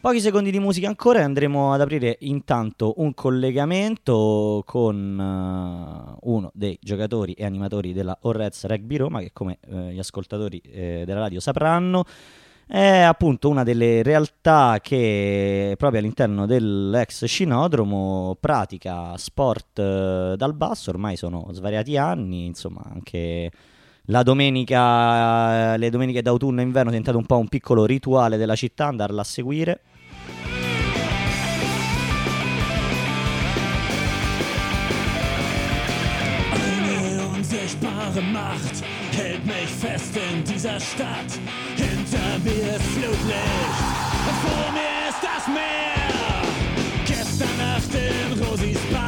Pochi secondi di musica ancora e andremo ad aprire intanto un collegamento con uh, uno dei giocatori e animatori della Orrez Rugby Roma che come uh, gli ascoltatori uh, della radio sapranno è appunto una delle realtà che proprio all'interno dell'ex scinodromo pratica sport dal basso, ormai sono svariati anni, insomma anche la domenica, le domeniche d'autunno e inverno è diventato un po' un piccolo rituale della città andarla a seguire. Macht hält mich fest in dieser Stadt. Hinter mir ist Flutlicht vor mir ist das Meer. Gestern Nacht in Rosis Bar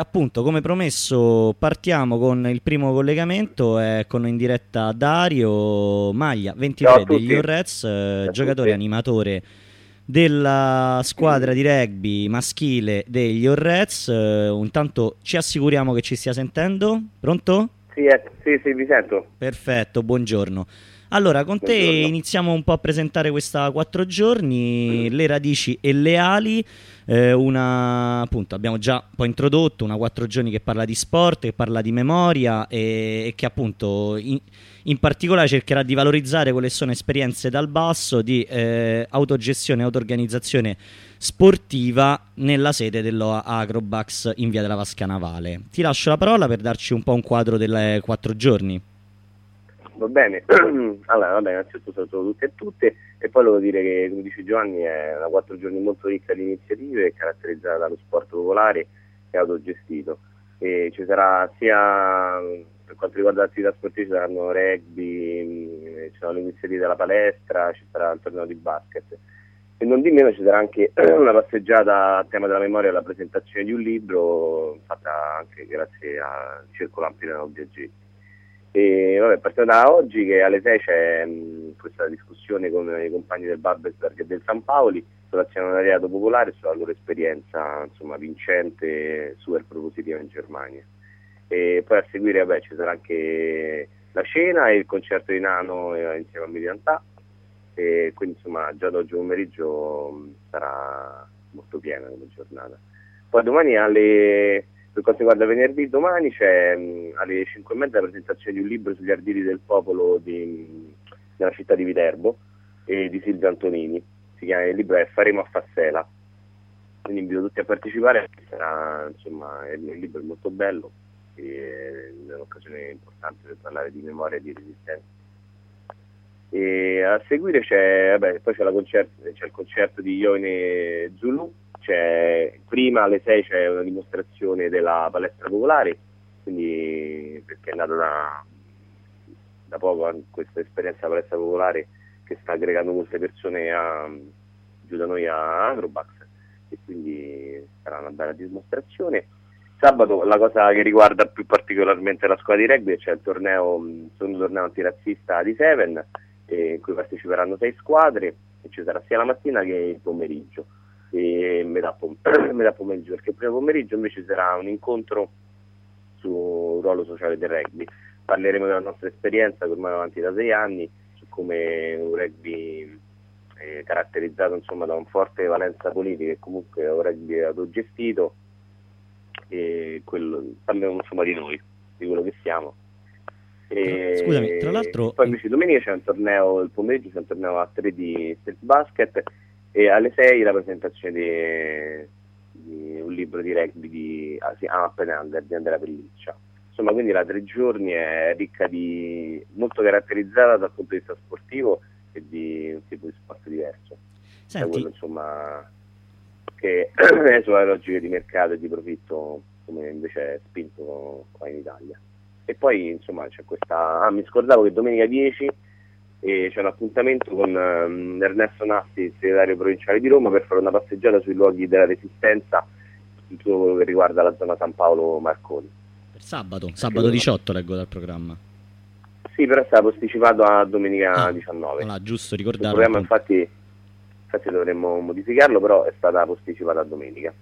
appunto, come promesso, partiamo con il primo collegamento. È con in diretta Dario Maglia, 23 degli Orrez, eh, giocatore animatore della squadra di rugby maschile degli Orrez. Eh, intanto ci assicuriamo che ci stia sentendo. Pronto? Sì, eh, sì, sì, vi sento. Perfetto, buongiorno. Allora, con te Buongiorno. iniziamo un po' a presentare questa quattro giorni, le radici e le ali. Eh, una, appunto, abbiamo già un po' introdotto una quattro giorni che parla di sport, che parla di memoria e, e che appunto in, in particolare cercherà di valorizzare quelle sono esperienze dal basso di eh, autogestione e auto-organizzazione sportiva nella sede dello Agrobax in via della Vasca Navale. Ti lascio la parola per darci un po' un quadro delle quattro giorni. Va bene. allora, vabbè, innanzitutto saluto tutti e tutte e poi volevo dire che, come dice Giovanni, è una quattro giorni molto ricca di iniziative, caratterizzata dallo sport popolare e autogestito. E ci sarà sia per quanto riguarda l'attività sportiva ci saranno rugby, mh, ci saranno le iniziative della palestra, ci sarà il torneo di basket. E non di meno ci sarà anche una passeggiata a tema della memoria e la presentazione di un libro fatta anche grazie al Circolo Ampirano Biaggetti. E vabbè, partiamo da oggi che alle 6 c'è mh, questa discussione con i compagni del Babelsberg e del San Paoli sull'azionariato popolare e sulla loro esperienza insomma, vincente super propositiva in Germania. E poi a seguire vabbè, ci sarà anche la cena e il concerto di Nano eh, insieme a Miliantà e quindi insomma già da oggi pomeriggio mh, sarà molto piena come giornata. Poi domani alle per quanto riguarda venerdì, domani c'è mh, alle 5 e mezza la presentazione di un libro sugli arditi del popolo di, nella città di Viterbo e di Silvio Antonini. Si chiama, il libro è Faremo a Fassela. Quindi invito tutti a partecipare, sarà, insomma, il, il libro è molto bello e è un'occasione importante per parlare di memoria e di resistenza. E a seguire c'è, vabbè, poi c'è, concerto, c'è il concerto di Ione Zulu, c'è, prima alle 6 c'è una dimostrazione della palestra popolare, quindi perché è nata da, da poco anche questa esperienza della palestra popolare che sta aggregando molte persone a, giù da noi a Agrobax e quindi sarà una bella dimostrazione. Sabato la cosa che riguarda più particolarmente la squadra di rugby c'è il torneo, il secondo torneo antirazzista di Seven eh, in cui parteciperanno sei squadre e ci sarà sia la mattina che il pomeriggio. E metà, pom- metà pomeriggio perché il primo pomeriggio invece sarà un incontro sul ruolo sociale del rugby. Parleremo della nostra esperienza che ormai è avanti da sei anni su come un rugby eh, caratterizzato insomma da un forte valenza politica e comunque un rugby autogestito e quello, parleremo insomma di noi di quello che siamo e Scusami, tra l'altro- poi invece domenica c'è un torneo il pomeriggio c'è un torneo a 3 di street basket e alle 6 la presentazione di, di un libro di rugby di ah, sì, Up and Under di Andrea Pelliccia. Insomma, quindi la tre giorni è ricca di molto caratterizzata dal punto di vista sportivo e di un tipo di sport diverso. Senti, quello, insomma, che è sulla logica di mercato e di profitto come invece è spinto qua in Italia. E poi insomma c'è questa... Ah, mi scordavo che domenica 10 e c'è un appuntamento con um, Ernesto Nassi, segretario provinciale di Roma, per fare una passeggiata sui luoghi della resistenza, tutto quello che riguarda la zona San Paolo Marconi. Per sabato, sabato 18 leggo dal programma. Sì, però è stato posticipato a domenica ah, 19. Allora, giusto ricordarlo. Il programma infatti, infatti dovremmo modificarlo, però è stata posticipata a domenica.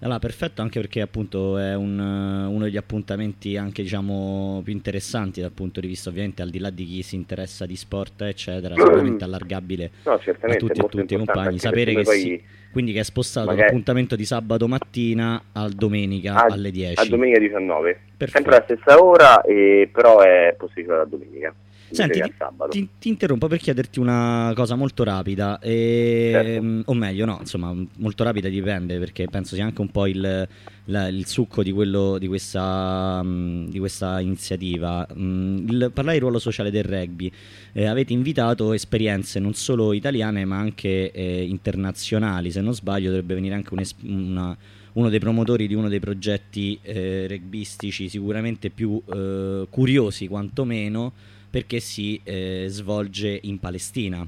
Allora, perfetto, anche perché appunto è un, uno degli appuntamenti anche diciamo più interessanti dal punto di vista ovviamente al di là di chi si interessa di sport eccetera, sicuramente allargabile no, a tutti e tutti i compagni, sapere che si, quindi che è spostato magari... l'appuntamento di sabato mattina al domenica a, alle 10. A domenica 19, perfetto. sempre alla stessa ora, e, però è possibile a domenica. Senti, ti, ti, interrompo per chiederti una cosa molto rapida, e, certo. Mm, o meglio, no, insomma, molto rapida dipende perché penso sia anche un po' il, la, il succo di, quello, di, questa, um, di questa iniziativa. Um, il, parlare del ruolo sociale del rugby, eh, avete invitato esperienze non solo italiane ma anche eh, internazionali, se non sbaglio dovrebbe venire anche una, uno dei promotori di uno dei progetti eh, rugbistici sicuramente più eh, curiosi quantomeno perché si eh, svolge in Palestina.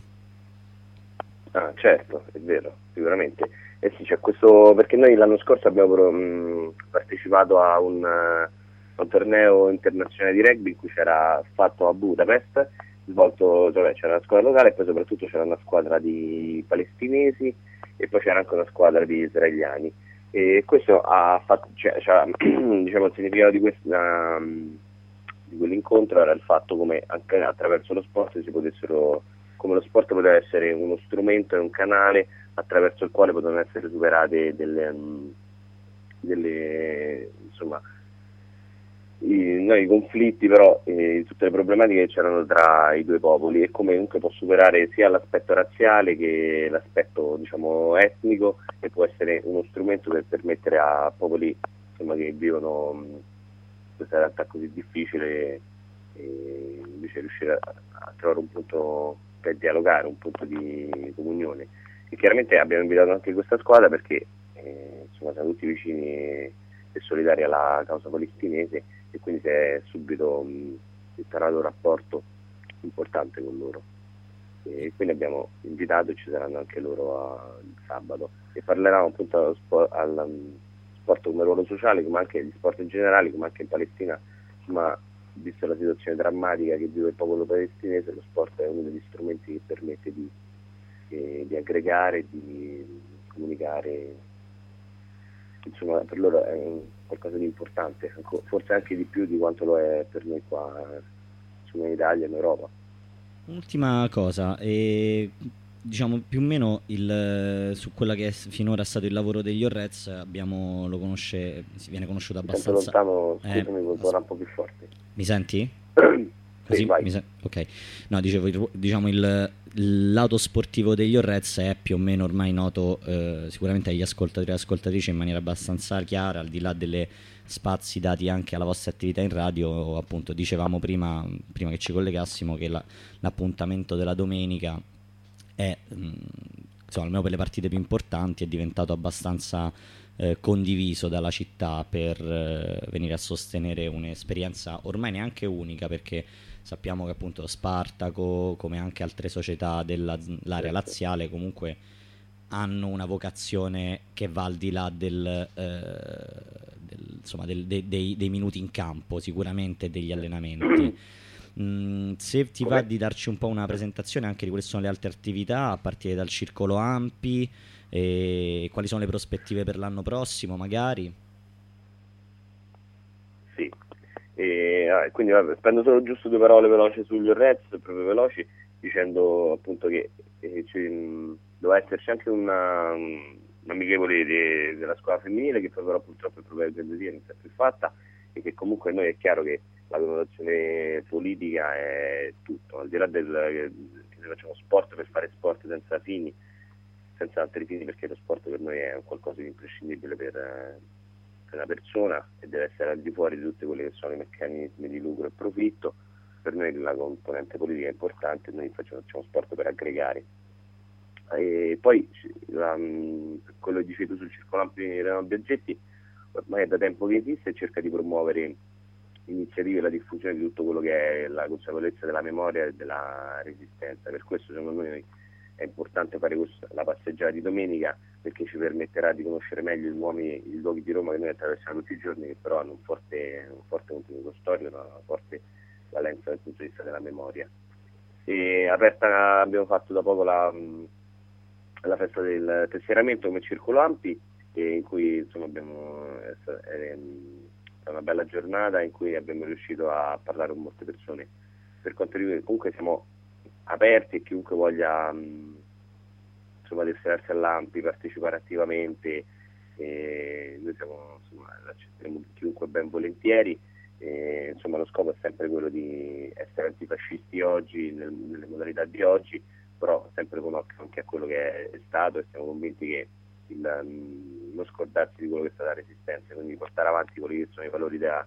Ah, certo, è vero, sicuramente. Eh sì, questo, perché noi l'anno scorso abbiamo mh, mm, partecipato a un, uh, un, torneo internazionale di rugby in cui c'era fatto a Budapest, svolto, cioè, c'era una squadra locale e poi soprattutto c'era una squadra di palestinesi e poi c'era anche una squadra di israeliani. E questo ha fatto, cioè, cioè, diciamo, il significato di questa... Um, di quell'incontro era il fatto come anche attraverso lo sport si potessero, come lo sport poteva essere uno strumento e un canale attraverso il quale potevano essere superate delle, mm, delle insomma, i, no, i, conflitti, però eh, tutte le problematiche che c'erano tra i due popoli. E comunque può superare sia l'aspetto razziale che l'aspetto diciamo, etnico e può essere uno strumento per permettere a popoli insomma, che vivono questa realtà così difficile e invece riuscire a, a, trovare un punto per dialogare, un punto di comunione. E chiaramente abbiamo invitato anche questa squadra perché eh, insomma, siamo tutti vicini e solidari alla causa palestinese e quindi si è subito instaurato un rapporto importante con loro. E quindi abbiamo invitato e ci saranno anche loro a, sabato e parleranno appunto al, sport come ruolo sociale, come anche gli sport in generale, come anche in Palestina, ma vista la situazione drammatica che vive il popolo palestinese, lo sport è uno degli strumenti che permette di, eh, di aggregare, di comunicare, insomma per loro è qualcosa di importante, forse anche di più di quanto lo è per noi qua in Italia e in Europa. Ultima cosa, eh, diciamo più o meno il, su quella che è finora stato il lavoro degli Orrez abbiamo, lo conosce, si viene conosciuto abbastanza. lontano, scusami, eh, un po' più forte. Mi senti? Così, sì, mi sen- ok. No dicevo diciamo il, il lato sportivo degli Orrez è più o meno ormai noto eh, sicuramente agli ascoltatori e ascoltatrici in maniera abbastanza chiara al di là delle spazi dati anche alla vostra attività in radio appunto dicevamo prima, prima che ci collegassimo che la, l'appuntamento della domenica è, mm, insomma, almeno per le partite più importanti, è diventato abbastanza eh, condiviso dalla città per eh, venire a sostenere un'esperienza ormai neanche unica perché sappiamo che appunto Spartaco come anche altre società dell'area certo. laziale comunque hanno una vocazione che va al di là del, eh, del, insomma, del, de, dei, dei, minuti in campo sicuramente degli allenamenti Mm, se ti va di darci un po' una presentazione anche di quali sono le altre attività a partire dal circolo Ampi e quali sono le prospettive per l'anno prossimo magari. Sì, e, quindi vabbè, spendo solo giusto due parole veloci sugli Reds, proprio veloci, dicendo appunto che eh, ci, mh, doveva esserci anche una, un amichevole de, della squadra femminile che però purtroppo il problema del non si è più fatta e che comunque noi è chiaro che la connotazione politica è tutto, al di là del che noi facciamo sport per fare sport senza fini, senza altri fini perché lo sport per noi è qualcosa di imprescindibile per, per una persona e deve essere al di fuori di tutti quelli che sono i meccanismi di lucro e profitto, per noi la componente politica è importante, noi facciamo, facciamo sport per aggregare. E poi la, quello che dicevi tu sul circolo ampio di Renato Biaggetti ormai è da tempo che esiste e cerca di promuovere iniziative e la diffusione di tutto quello che è la consapevolezza della memoria e della resistenza. Per questo secondo noi è importante fare la passeggiata di domenica perché ci permetterà di conoscere meglio i luoghi, i luoghi di Roma che noi attraversiamo tutti i giorni che però hanno un forte, un forte contenuto storico, una forte valenza dal punto di vista della memoria. E aperta, abbiamo fatto da poco la, la festa del tesseramento come Circolo Ampi in cui insomma, abbiamo, è, è, una bella giornata in cui abbiamo riuscito a parlare con molte persone. Per quanto riguarda, comunque siamo aperti e chiunque voglia mh, insomma, destinarsi all'AMPI, partecipare attivamente, e noi siamo, insomma, accetteremo chiunque ben volentieri. E, insomma, lo scopo è sempre quello di essere antifascisti oggi, nel, nelle modalità di oggi, però sempre con occhio anche a quello che è stato e siamo convinti che il, non scordarsi di quello che è stata la resistenza, quindi portare avanti quelli che sono i valori della,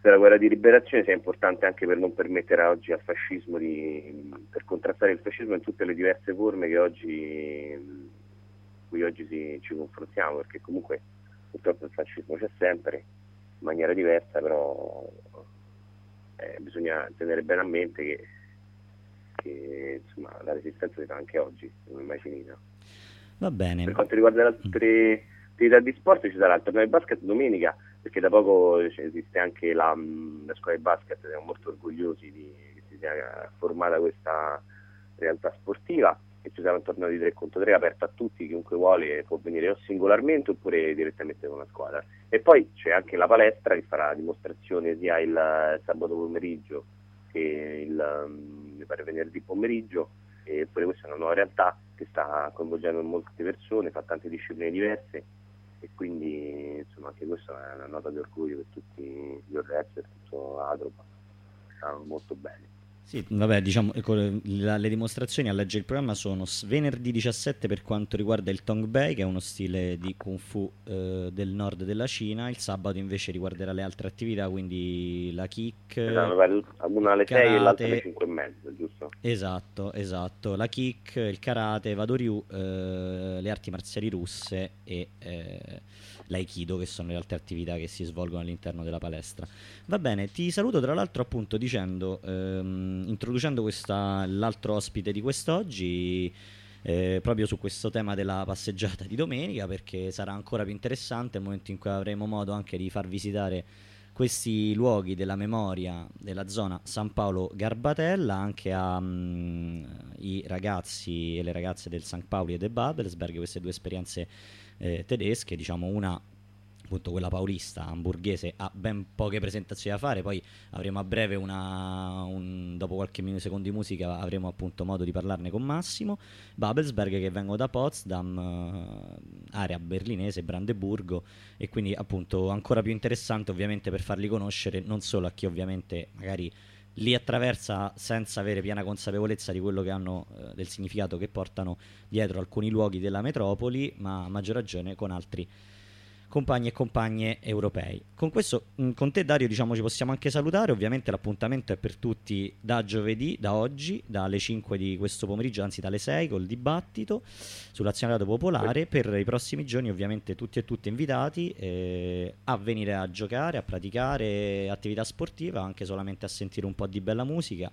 della guerra di liberazione sia importante anche per non permettere oggi al fascismo di, per contrastare il fascismo in tutte le diverse forme che oggi, cui oggi si, ci confrontiamo, perché comunque purtroppo il fascismo c'è sempre in maniera diversa, però eh, bisogna tenere bene a mente che, che insomma, la resistenza si fa anche oggi, non è mai finita. Va bene. Per quanto riguarda le altre attività di sport ci sarà il torneo di basket domenica perché da poco esiste anche la, la scuola di basket, siamo molto orgogliosi di, che si sia formata questa realtà sportiva e ci sarà un torneo di 3 contro 3 aperto a tutti, chiunque vuole può venire o singolarmente oppure direttamente con una squadra. E poi c'è anche la palestra che farà dimostrazione sia il sabato pomeriggio che il pare venerdì pomeriggio eppure questa è una nuova realtà che sta coinvolgendo molte persone, fa tante discipline diverse e quindi insomma anche questa è una nota di orgoglio per tutti gli Orrez e tutto Adropa, stanno molto bene. Sì, vabbè, diciamo, ecco, la, le dimostrazioni a leggere il programma sono venerdì 17 per quanto riguarda il Tong Bei, che è uno stile di Kung Fu eh, del nord della Cina, il sabato invece riguarderà le altre attività, quindi la kick... Esatto, una alle 6 e l'altra alle 5 e mezza, giusto? Esatto, esatto, la kick, il karate, Vadoryu, eh, le arti marziali russe e... Eh, l'aikido, che sono le altre attività che si svolgono all'interno della palestra. Va bene, ti saluto tra l'altro appunto dicendo, ehm, introducendo questa, l'altro ospite di quest'oggi. Eh, proprio su questo tema della passeggiata di domenica perché sarà ancora più interessante nel momento in cui avremo modo anche di far visitare questi luoghi della memoria della zona San Paolo Garbatella anche ai mm, ragazzi e le ragazze del St. Pauli e del Babelsberg queste due esperienze eh, tedesche, diciamo una appunto quella paulista hamburghese ha ben poche presentazioni da fare poi avremo a breve una un, dopo qualche minuto secondo di musica avremo appunto modo di parlarne con Massimo Babelsberg che vengono da Potsdam eh, area berlinese Brandeburgo e quindi appunto ancora più interessante ovviamente per farli conoscere non solo a chi ovviamente magari li attraversa senza avere piena consapevolezza di quello che hanno, eh, del significato che portano dietro alcuni luoghi della metropoli, ma a maggior ragione con altri compagni e compagne europei. Con questo, mm, con te Dario, diciamo ci possiamo anche salutare, ovviamente l'appuntamento è per tutti da giovedì, da oggi, dalle 5 di questo pomeriggio, anzi dalle 6 col dibattito sull'azionariato popolare, per i prossimi giorni ovviamente tutti e tutte invitati eh, a venire a giocare, a praticare attività sportiva, anche solamente a sentire un po' di bella musica.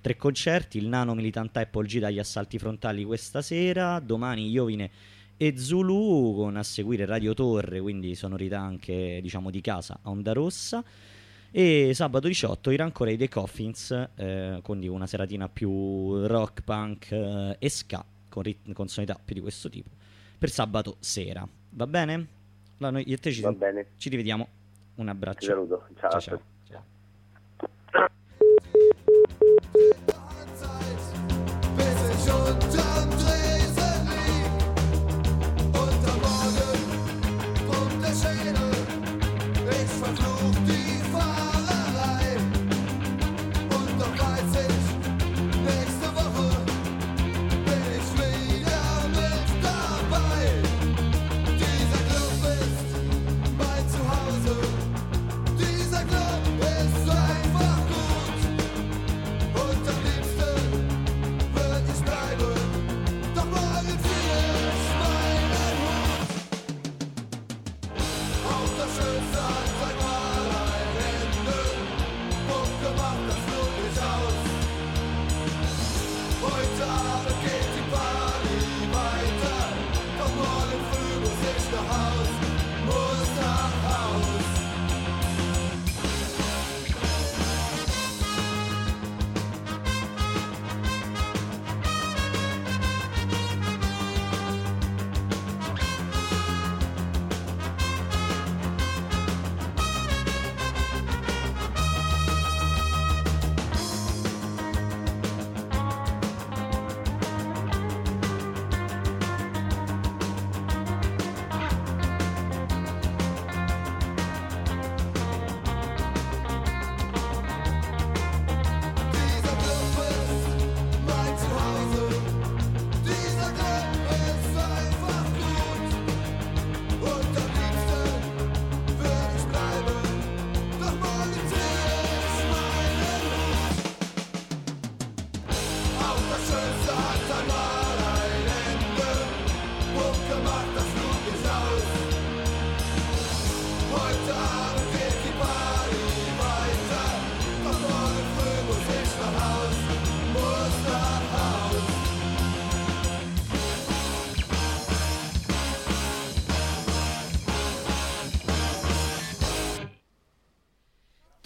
Tre concerti, il Nano Militant Apple G dagli assalti frontali questa sera, domani Iovine e Zulu con a seguire Radio Torre, quindi sonorità anche diciamo di casa a Onda Rossa. E sabato 18 i Rancorei dei Coffins, eh, quindi una seratina più rock, punk eh, e ska, con, rit- con sonorità più di questo tipo, per sabato sera. Va bene? Allora, noi io e te ci, ci rivediamo. Un abbraccio. Ti saluto. ciao. ciao. ciao.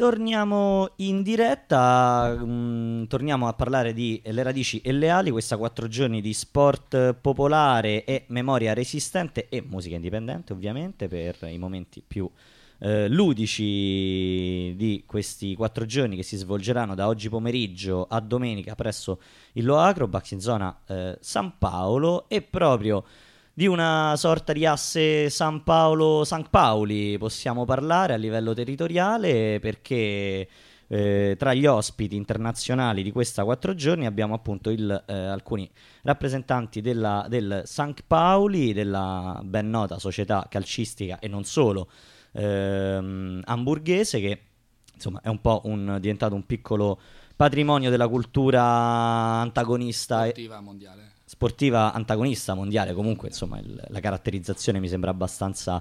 Torniamo in diretta, mh, mm, torniamo a parlare di Le radici e le ali, questa quattro giorni di sport popolare e memoria resistente e musica indipendente ovviamente per i momenti più eh, ludici di questi quattro giorni che si svolgeranno da oggi pomeriggio a domenica presso il Lo Acrobax in zona eh, San Paolo. E proprio di una sorta di asse San Paolo-San Paoli possiamo parlare a livello territoriale perché eh, tra gli ospiti internazionali di questa quattro giorni abbiamo appunto il, eh, alcuni rappresentanti della, del San Paoli, della ben nota società calcistica e non solo ehm, hamburghese che insomma è un po' un, diventato un piccolo patrimonio della cultura antagonista sportiva mondiale sportiva antagonista mondiale, comunque insomma il, la caratterizzazione mi sembra abbastanza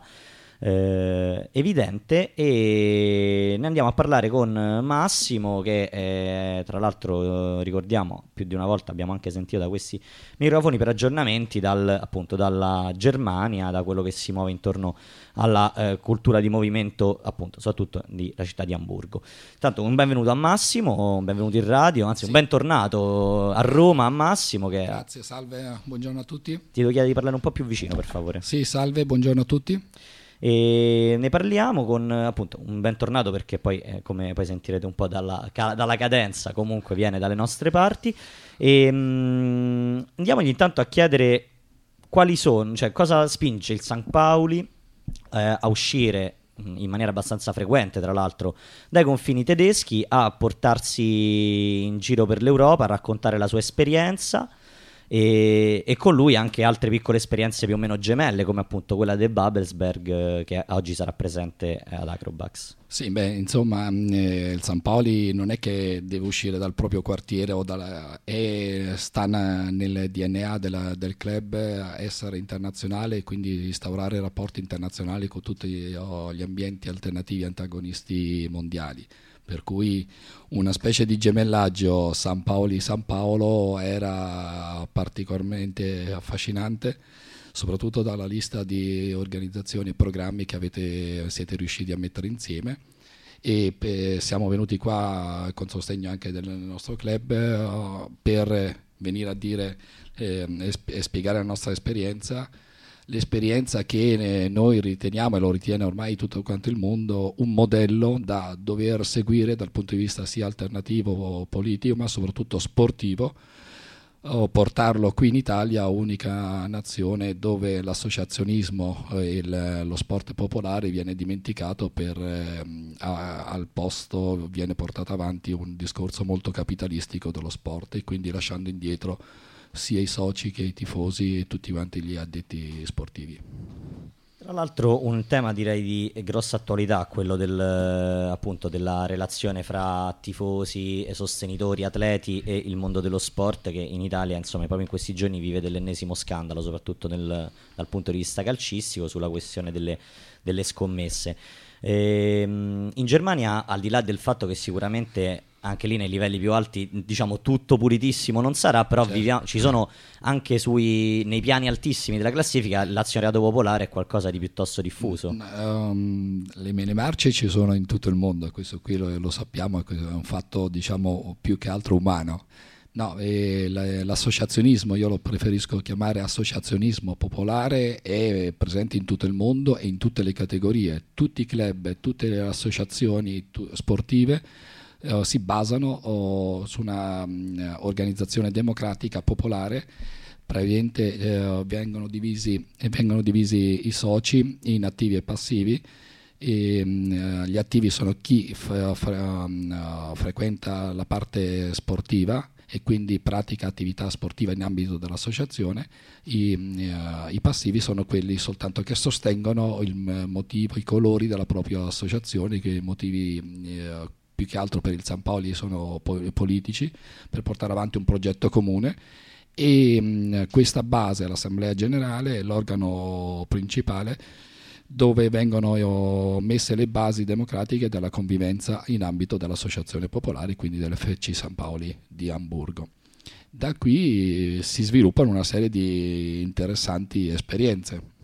eh, evidente e ne andiamo a parlare con Massimo che eh, tra l'altro eh, ricordiamo più di una volta abbiamo anche sentito da questi microfoni per aggiornamenti dal, appunto dalla Germania, da quello che si muove intorno alla eh, cultura di movimento appunto soprattutto della città di Amburgo. Intanto un benvenuto a Massimo, un benvenuto in radio, anzi sì. un bentornato a Roma a Massimo che Grazie, salve, buongiorno a tutti. Ti devo chiedere di parlare un po' più vicino per favore. Sì, salve, buongiorno a tutti e ne parliamo con appunto un bentornato perché poi eh, come poi sentirete un po' dalla, ca- dalla, cadenza comunque viene dalle nostre parti. E mh, andiamogli intanto a chiedere quali sono, cioè cosa spinge il San Paoli eh, a uscire in maniera abbastanza frequente, tra l'altro, dai confini tedeschi a portarsi in giro per l'Europa, a raccontare la sua esperienza e, e, con lui anche altre piccole esperienze più o meno gemelle come appunto quella del Babelsberg eh, che oggi sarà presente ad Acrobax. Sì, beh, insomma, mm, eh, il San Paoli non è che deve uscire dal proprio quartiere o dalla, è, sta nel DNA della, del club essere internazionale e quindi instaurare rapporti internazionali con tutti oh, gli ambienti alternativi antagonisti mondiali per cui una specie di gemellaggio San Paoli-San Paolo era particolarmente affascinante, soprattutto dalla lista di organizzazioni e programmi che avete, siete riusciti a mettere insieme. E eh, siamo venuti qua con sostegno anche del nostro club uh, per venire a dire eh, e spiegare la nostra esperienza l'esperienza che noi riteniamo e lo ritiene ormai tutto quanto il mondo un modello da dover seguire dal punto di vista sia alternativo politico ma soprattutto sportivo o portarlo qui in Italia, unica nazione dove l'associazionismo e lo sport popolare viene dimenticato per eh, a, al posto viene portato avanti un discorso molto capitalistico dello sport e quindi lasciando indietro sia i soci che i tifosi e tutti quanti gli addetti sportivi. Tra l'altro un tema direi di grossa attualità, quello del, appunto, della relazione fra tifosi, sostenitori, atleti e il mondo dello sport che in Italia insomma proprio in questi giorni vive dell'ennesimo scandalo, soprattutto nel, dal punto di vista calcistico, sulla questione delle, delle scommesse. E, ehm, in Germania, al di là del fatto che sicuramente anche lì nei livelli più alti, diciamo tutto pulitissimo non sarà, però certo. viviamo, ci sono anche sui, nei piani altissimi della classifica l'azionariato popolare è qualcosa di piuttosto diffuso. Um, le mele marce ci sono in tutto il mondo, questo qui lo, lo sappiamo, è un fatto diciamo più che altro umano. No, l'associazionismo, io lo preferisco chiamare associazionismo popolare, è presente in tutto il mondo e in tutte le categorie. Tutti i club, tutte le associazioni sportive eh, si basano oh, su una um, organizzazione democratica popolare praticamente eh, vengono, divisi, vengono, divisi, i soci in attivi e passivi e, um, gli attivi sono chi f- f- um, frequenta la parte sportiva e quindi pratica attività sportiva in ambito dell'associazione, I, uh, i, passivi sono quelli soltanto che sostengono il motivo, i colori della propria associazione, i motivi uh, più che altro per il San Paoli sono politici, per portare avanti un progetto comune e mh, questa base, l'Assemblea Generale, è l'organo principale dove vengono messe le basi democratiche della convivenza in ambito dell'Associazione Popolare, quindi dell'FC San Paoli di Amburgo. Da qui si sviluppano una serie di interessanti esperienze.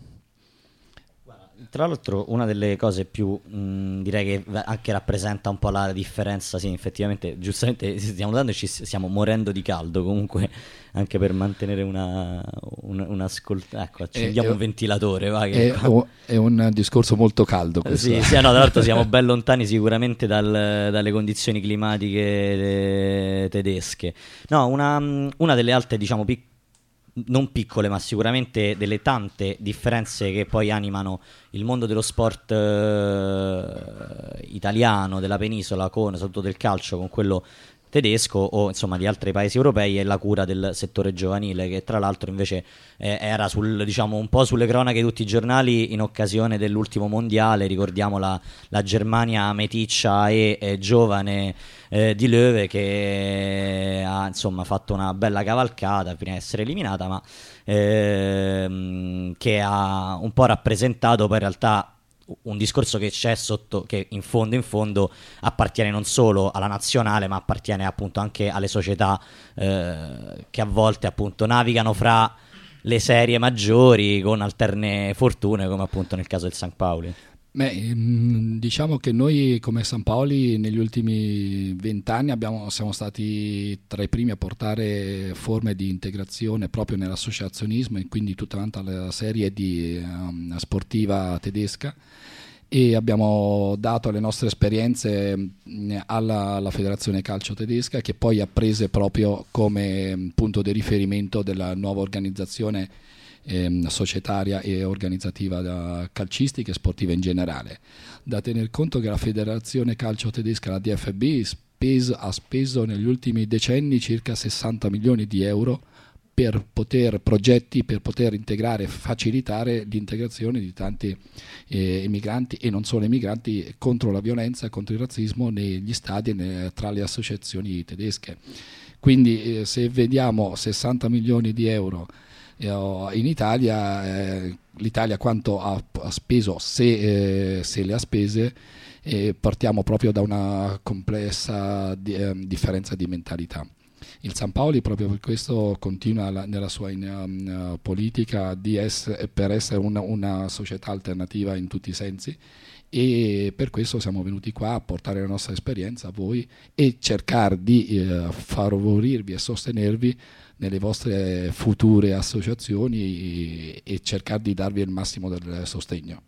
Tra l'altro una delle cose più mh, direi che anche rappresenta un po' la differenza, sì, effettivamente, giustamente stiamo notando e ci stiamo morendo di caldo comunque anche per mantenere una, un, un ascolto. Ecco, accendiamo è, un ventilatore. Va, è, è, un discorso molto caldo. Questo. Sì, sì no, tra l'altro siamo ben lontani sicuramente dal, dalle condizioni climatiche tedesche. No, una, una delle altre, diciamo, piccole non piccole, ma sicuramente delle tante differenze che poi animano il mondo dello sport eh, italiano, della penisola, con, soprattutto del calcio, con quello tedesco o insomma di altri paesi europei e la cura del settore giovanile che tra l'altro invece eh, era sul, diciamo, un po' sulle cronache di tutti i giornali in occasione dell'ultimo mondiale. Ricordiamo la, la Germania meticcia e, e giovane eh, di Löwe che ha insomma fatto una bella cavalcata prima di essere eliminata ma ehm, che ha un po' rappresentato poi in realtà un discorso che c'è sotto, che in fondo in fondo appartiene non solo alla nazionale, ma appartiene appunto anche alle società eh, che a volte appunto navigano fra le serie maggiori con alterne fortune, come appunto nel caso del San Paoli. Beh, mm, diciamo che noi come San Paoli negli ultimi vent'anni siamo stati tra i primi a portare forme di integrazione proprio nell'associazionismo e quindi tutta la serie di, um, sportiva tedesca e abbiamo dato le nostre esperienze alla, alla, Federazione Calcio Tedesca che poi ha preso proprio come punto di riferimento della nuova organizzazione ehm, societaria e organizzativa calcistica e sportiva in generale. Da tener conto che la Federazione Calcio Tedesca, la DFB, speso, ha speso negli ultimi decenni circa 60 milioni di euro per poter progetti per poter integrare e facilitare l'integrazione di tanti eh, emigranti e non solo emigranti contro la violenza, contro il razzismo negli stadi e tra le associazioni tedesche. Quindi eh, se vediamo 60 milioni di euro in Italia eh, l'Italia quanto ha, ha speso se, eh, se, le ha spese e partiamo proprio da una complessa di, eh, differenza di mentalità. Il San Paoli proprio per questo continua la, nella sua in, um, politica essere, per essere una, una società alternativa in tutti i sensi e per questo siamo venuti qua a portare la nostra esperienza a voi e cercare di eh, favorirvi e sostenervi nelle vostre future associazioni e, cercare di darvi il massimo del sostegno.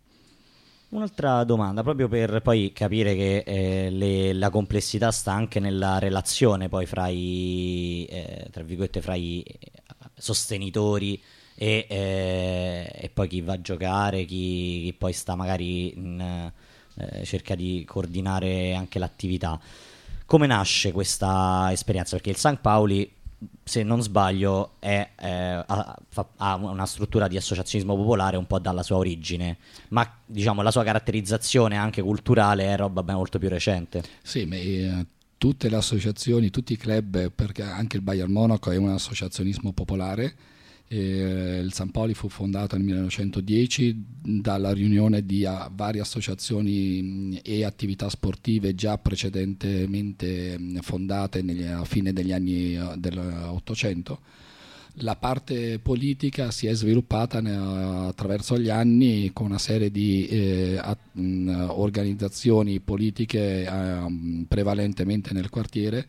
Un'altra domanda, proprio per poi capire che eh, le, la complessità sta anche nella relazione poi fra i, eh, fra i sostenitori e, eh, e, poi chi va a giocare, chi, chi poi sta magari in, eh, cerca di coordinare anche l'attività. Come nasce questa esperienza? Perché il San Paoli se non sbaglio, è, eh, ha, ha, una struttura di associazionismo popolare un po' dalla sua origine, ma diciamo la sua caratterizzazione anche culturale è roba molto più recente. Sì, ma, eh, tutte le associazioni, tutti i club, perché anche il Bayern Monaco è un associazionismo popolare eh, il San Poli fu fondato nel 1910 dalla riunione di a, varie associazioni e attività sportive già precedentemente fondate negli, a fine degli anni eh, dell'Ottocento. La parte politica si è sviluppata attraverso gli anni con una serie di eh, at, mh, organizzazioni politiche eh, prevalentemente nel quartiere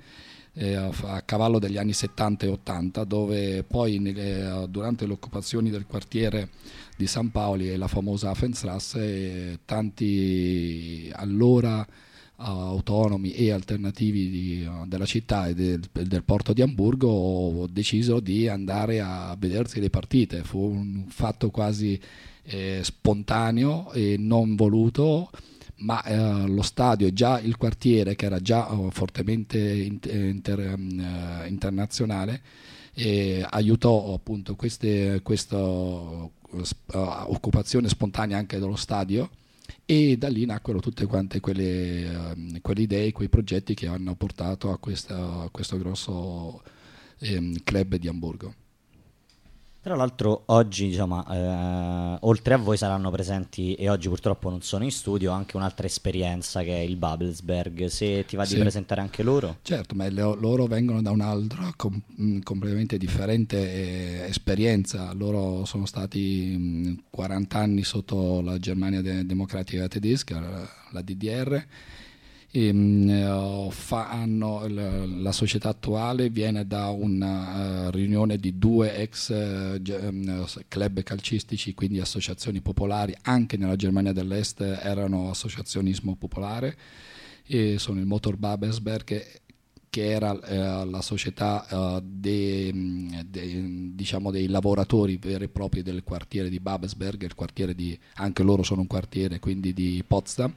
eh, a cavallo degli anni 70 e 80, dove poi nelle, durante le occupazioni del quartiere di San Paoli e la famosa Affenstrasse, tanti allora autonomi e alternativi di, della città e del, del, porto di Amburgo ho deciso di andare a vedersi le partite. Fu un fatto quasi eh, spontaneo e non voluto ma eh, lo stadio e già il quartiere che era già oh, fortemente inter, uh, internazionale eh, aiutò appunto questa uh, occupazione spontanea anche dello stadio e da lì nacquero tutte quante quelle, uh, quelle idee, quei progetti che hanno portato a, questa, a questo grosso um, club di Hamburgo. Tra l'altro oggi, diciamo, eh, oltre a voi saranno presenti, e oggi purtroppo non sono in studio, anche un'altra esperienza che è il Babelsberg. Se ti va di presentare anche loro? Certo, ma le, loro vengono da un'altra com- mm, completamente differente eh, esperienza. Loro sono stati mh, 40 anni sotto la Germania de- democratica tedesca, la, la DDR e, uh, fa, hanno, la, società attuale viene da una uh, riunione di due ex uh, club calcistici, quindi associazioni popolari, anche nella Germania dell'Est erano associazionismo popolare, e sono il Motor Babelsberg che era eh, la società eh, dei, de, diciamo dei lavoratori veri e propri del quartiere di Babelsberg, il quartiere di, anche loro sono un quartiere quindi di Potsdam,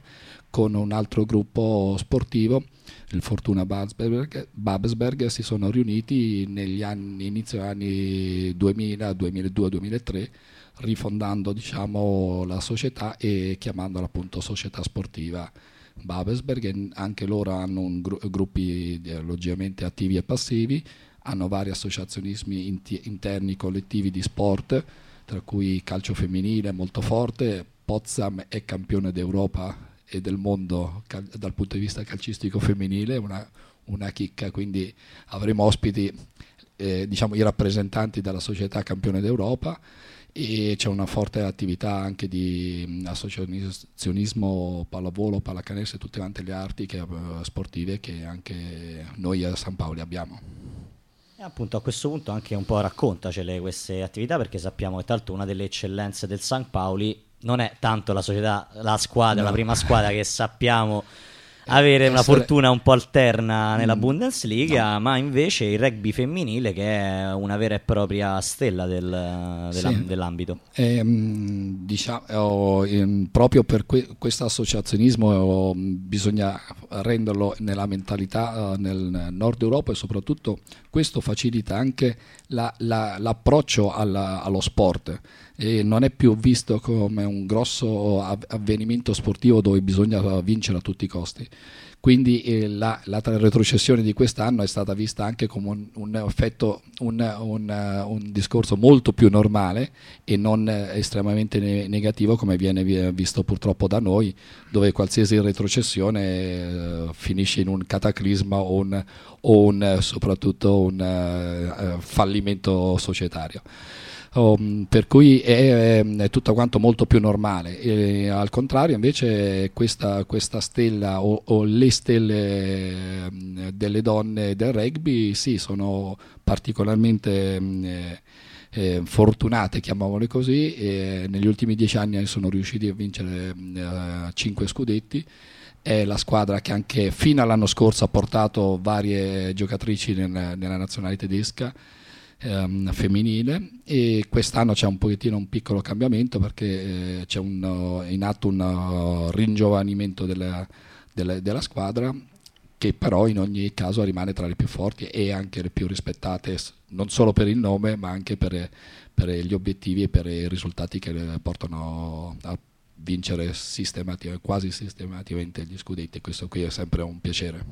con un altro gruppo sportivo, il Fortuna Babelsberg, Babelsberg si sono riuniti negli anni, inizio anni 2000, 2002, 2003 rifondando diciamo, la società e chiamandola appunto società sportiva Babelsberg, anche loro hanno gru- gruppi logicamente attivi e passivi, hanno vari associazionismi inti- interni collettivi di sport, tra cui calcio femminile molto forte, Potsdam è campione d'Europa e del mondo cal- dal punto di vista calcistico femminile, una, una chicca, quindi avremo ospiti eh, diciamo, i rappresentanti della società campione d'Europa e c'è una forte attività anche di associazionismo pallavolo, pallacanestro e tutte quante le arti che, uh, sportive che anche noi a San Paolo abbiamo. E appunto a questo punto anche un po' raccontacele queste attività perché sappiamo che tra l'altro una delle eccellenze del San Paoli non è tanto la società, la squadra, no. la prima squadra che sappiamo avere una fortuna un po' alterna nella mm. Bundesliga, no. ma invece il rugby femminile che è una vera e propria stella del, della, sì. dell'ambito. Eh, diciamo, oh, eh, proprio per que- questo associazionismo bisogna renderlo nella mentalità uh, nel nord Europa e soprattutto questo facilita anche la, la, l'approccio alla, allo sport e non è più visto come un grosso avvenimento sportivo dove bisogna vincere a tutti i costi. Quindi eh, la, la, retrocessione di quest'anno è stata vista anche come un, un effetto, un, un, discorso molto più normale e non estremamente ne- negativo come viene visto purtroppo da noi, dove qualsiasi retrocessione eh, finisce in un cataclisma o, o soprattutto un uh, fallimento societario. Um, per cui è, è, tutto quanto molto più normale. E, al contrario, invece, questa, questa stella o, o, le stelle ehm, delle donne del rugby sì, sono particolarmente eh, eh, fortunate, chiamiamole così, e negli ultimi dieci anni sono riusciti a vincere eh, 5 scudetti è la squadra che anche fino all'anno scorso ha portato varie giocatrici nel, nella nazionale tedesca ehm, femminile. E quest'anno c'è un pochettino un piccolo cambiamento perché eh, c'è un, in atto un uh, ringiovanimento della, della, della squadra che però in ogni caso rimane tra le più forti e anche le più rispettate non solo per il nome ma anche per, per gli obiettivi e per i risultati che portano a vincere sistematic- quasi sistematicamente gli scudetti questo qui è sempre un piacere.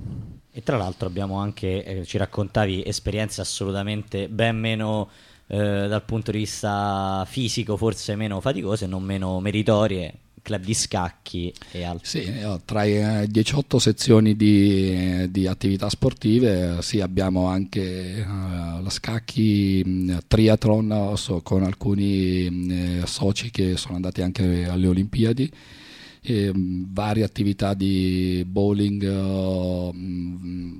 E tra l'altro abbiamo anche, eh, ci raccontavi, esperienze assolutamente ben meno eh, dal punto di vista fisico, forse meno faticose, non meno meritorie, club di scacchi e altro. Sì, tra le 18 sezioni di, di, attività sportive sì, abbiamo anche uh, la scacchi mh, triathlon so, con alcuni mh, soci che sono andati anche alle Olimpiadi. E, mh, varie attività di bowling,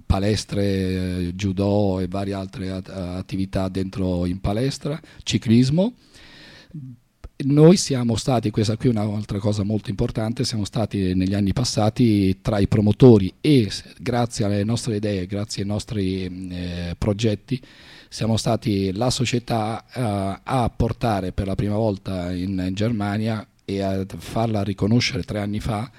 palestre, judo e varie altre at- attività dentro in palestra, ciclismo noi siamo stati, questa qui è un'altra cosa molto importante, siamo stati negli anni passati tra i promotori e grazie alle nostre idee, grazie ai nostri eh, progetti, siamo stati la società eh, a portare per la prima volta in, in, Germania e a farla riconoscere tre anni fa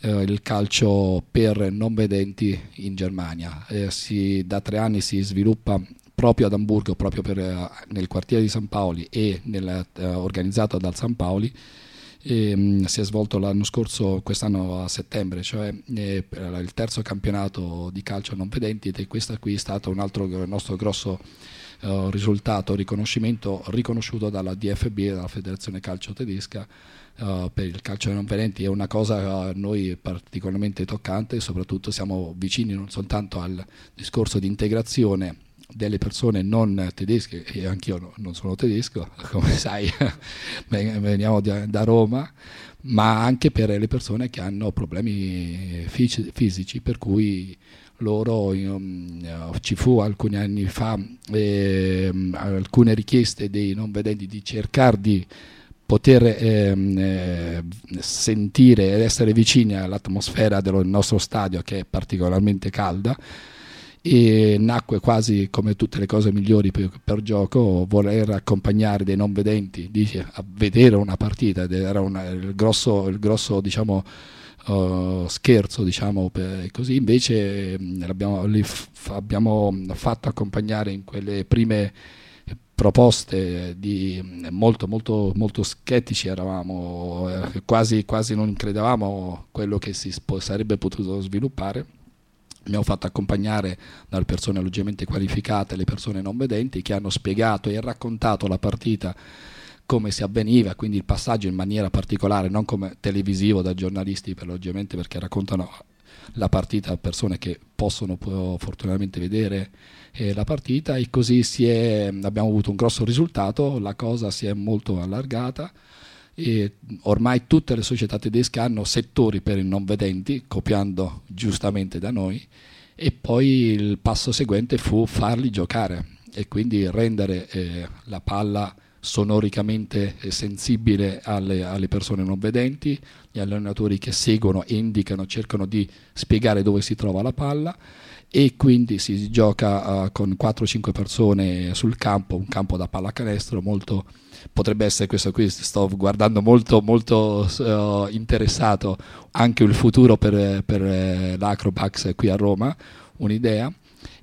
eh, il calcio per non vedenti in Germania. Eh, si, da tre anni si sviluppa proprio ad Amburgo, proprio per, eh, nel quartiere di San Paoli e nel, uh, organizzato dal San Paoli, E, mh, si è svolto l'anno scorso, quest'anno a settembre, cioè eh, il terzo campionato di calcio non vedenti ed è questo qui è stato un altro nostro grosso uh, risultato, riconoscimento riconosciuto dalla DFB, dalla Federazione Calcio Tedesca uh, per il calcio non vedenti, è una cosa a noi particolarmente toccante, soprattutto siamo vicini non soltanto al discorso di integrazione delle persone non tedesche, e anch'io non sono tedesco, come sai, veniamo da Roma, ma anche per le persone che hanno problemi fisici, per cui loro um, ci fu alcuni anni fa eh, alcune richieste dei non vedenti di cercare di poter ehm, eh, sentire ed essere vicini all'atmosfera del nostro stadio che è particolarmente calda e nacque quasi come tutte le cose migliori per, per gioco voler accompagnare dei non vedenti dice, a vedere una partita. Ed era una, il grosso, il grosso diciamo, uh, scherzo diciamo così. Invece abbiamo, li f- abbiamo fatto accompagnare in quelle prime proposte di molto molto molto scettici eravamo eh, quasi quasi non credevamo quello che si sp- sarebbe potuto sviluppare abbiamo fatto accompagnare dalle persone logicamente qualificate le persone non vedenti che hanno spiegato e raccontato la partita come si avveniva, quindi il passaggio in maniera particolare, non come televisivo da giornalisti, per, logicamente perché raccontano la partita a persone che possono fortunatamente vedere eh, la partita. E così è, abbiamo avuto un grosso risultato, la cosa si è molto allargata e ormai tutte le società tedesche hanno settori per i non vedenti, copiando giustamente da noi, e poi il passo seguente fu farli giocare e quindi rendere eh, la palla sonoricamente sensibile alle, alle, persone non vedenti, gli allenatori che seguono indicano, cercano di spiegare dove si trova la palla e quindi si gioca uh, con 4-5 persone sul campo, un campo da pallacanestro molto potrebbe essere questo qui, sto guardando molto, molto uh, interessato anche il futuro per, per l'Acrobax qui a Roma, un'idea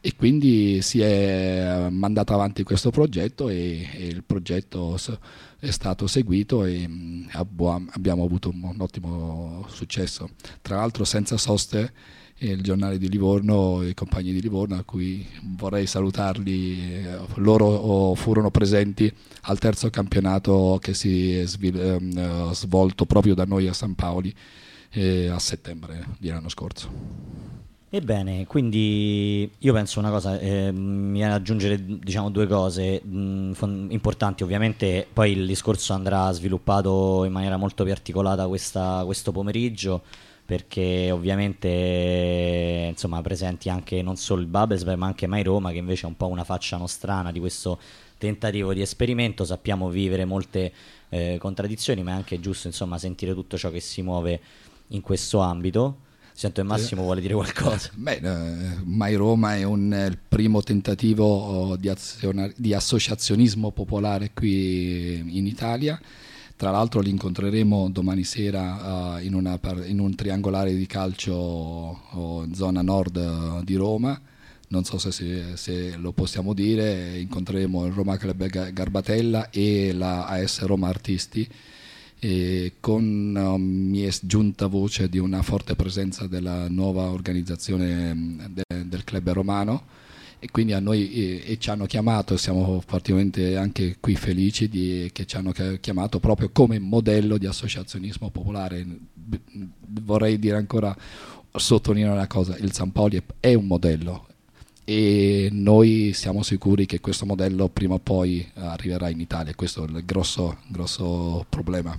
e quindi si è mandato avanti questo progetto e, e il progetto è stato seguito e mm, abbiamo avuto un ottimo successo. Tra l'altro senza soste il giornale di Livorno i compagni di Livorno a cui vorrei salutarli, eh, loro furono presenti al terzo campionato che si è ehm, eh, svolto proprio da noi a San Paoli eh, a settembre di l'anno scorso. Ebbene, quindi io penso una cosa, eh, mi viene ad aggiungere diciamo, due cose mh, importanti, ovviamente poi il discorso andrà sviluppato in maniera molto più articolata questa, questo pomeriggio perché ovviamente insomma presenti anche non solo il Babelsberg ma anche Mai Roma che invece è un po' una faccia nostrana di questo tentativo di esperimento. Sappiamo vivere molte eh, contraddizioni ma è anche giusto insomma sentire tutto ciò che si muove in questo ambito sento che Massimo eh, vuole dire qualcosa beh eh, Mai Roma è un, il primo tentativo oh, di, azionar- di associazionismo popolare qui in Italia tra l'altro li incontreremo domani sera uh, in, una, in, un triangolare di calcio uh, in zona nord uh, di Roma. Non so se, se, se, lo possiamo dire, incontreremo il Roma Club Garbatella e la AS Roma Artisti. E con uh, mi è giunta voce di una forte presenza della nuova organizzazione mm, de, del club romano e quindi a noi e, e ci hanno chiamato, siamo particolarmente anche qui felici di, che ci hanno chiamato proprio come modello di associazionismo popolare. Vorrei dire ancora, sottolineare una cosa, il San Paoli è un modello e noi siamo sicuri che questo modello prima o poi arriverà in Italia, questo è il grosso, grosso problema.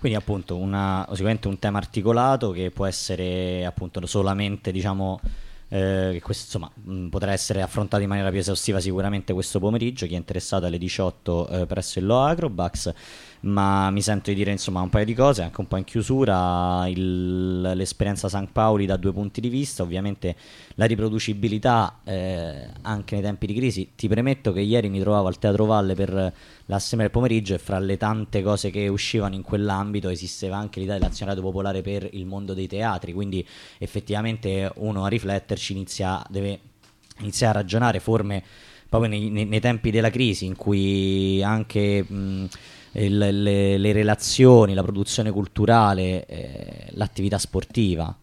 Quindi appunto una, sicuramente un tema articolato che può essere appunto solamente diciamo eh, questo insomma potrà essere affrontato in maniera più esaustiva sicuramente questo pomeriggio chi è interessato alle 18 eh, presso il Lo Acrobax ma mi sento di dire insomma un paio di cose anche un po' in chiusura. Il, l'esperienza San Paoli da due punti di vista ovviamente la riproducibilità eh, anche nei tempi di crisi. Ti premetto che ieri mi trovavo al Teatro Valle per l'assemblea del pomeriggio e fra le tante cose che uscivano in quell'ambito esisteva anche l'idea dell'azionario popolare per il mondo dei teatri, quindi effettivamente uno a rifletterci inizia, deve iniziare a ragionare forme proprio nei, nei, nei tempi della crisi in cui anche mh, il, le, le, relazioni, la produzione culturale, eh, l'attività sportiva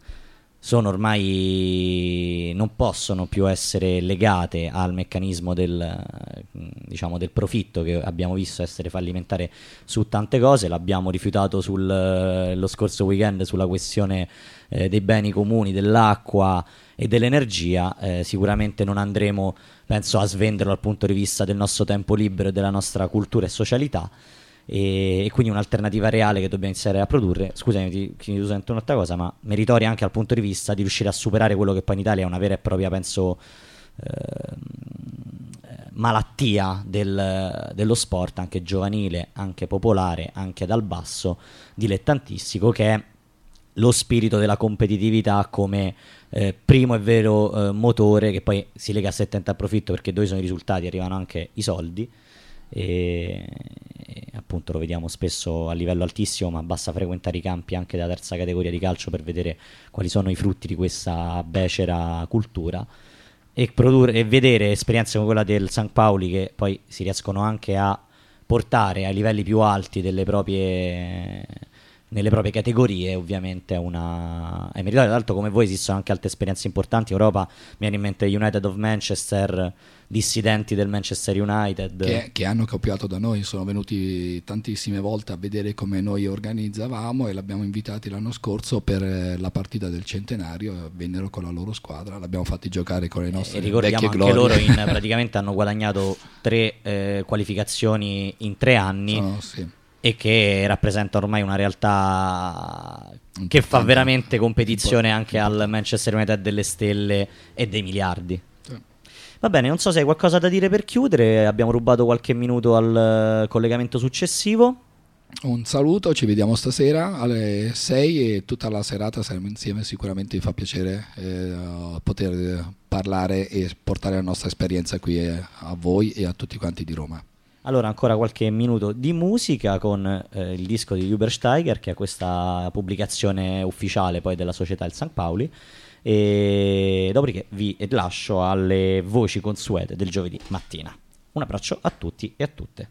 sono ormai non possono più essere legate al meccanismo del, diciamo, del profitto che abbiamo visto essere fallimentare su tante cose. L'abbiamo rifiutato sul, lo scorso weekend sulla questione eh, dei beni comuni dell'acqua e dell'energia. Eh, sicuramente non andremo penso a svenderlo dal punto di vista del nostro tempo libero e della nostra cultura e socialità e, e, quindi un'alternativa reale che dobbiamo iniziare a produrre. Scusami, ti, ti sento un'altra cosa, ma meritoria anche dal punto di vista di riuscire a superare quello che poi in Italia è una vera e propria, penso, eh, malattia del, dello sport, anche giovanile, anche popolare, anche dal basso, dilettantistico, che è lo spirito della competitività come eh, primo e vero eh, motore che poi si lega a 70 a profitto perché dove sono i risultati arrivano anche i soldi e, e, appunto lo vediamo spesso a livello altissimo ma basta frequentare i campi anche della terza categoria di calcio per vedere quali sono i frutti di questa becera cultura. E, produrre, e vedere esperienze come quella del San Paoli che poi si riescono anche a portare ai livelli più alti delle proprie nelle proprie categorie ovviamente è una è meritoria tra l'altro come voi esistono anche altre esperienze importanti. In Europa mi viene in mente United of Manchester dissidenti del Manchester United che, che, hanno copiato da noi sono venuti tantissime volte a vedere come noi organizzavamo e l'abbiamo invitati l'anno scorso per eh, la partita del centenario vennero con la loro squadra l'abbiamo fatti giocare con le nostre e ricordiamo anche glorie. loro in, praticamente hanno guadagnato tre eh, qualificazioni in tre anni Sono, sì e che rappresenta ormai una realtà che fa veramente competizione anche al Manchester United delle stelle e dei miliardi. Va bene, non so se hai qualcosa da dire per chiudere, abbiamo rubato qualche minuto al collegamento successivo. Un saluto, ci vediamo stasera alle 6 e tutta la serata saremo insieme, sicuramente mi fa piacere eh, poter parlare e portare la nostra esperienza qui eh, a voi e a tutti quanti di Roma. Allora ancora qualche minuto di musica con eh, il disco di Ubersteiger che è questa pubblicazione ufficiale poi della società Il San Paoli e dopodiché vi lascio alle voci consuete del giovedì mattina. Un abbraccio a tutti e a tutte.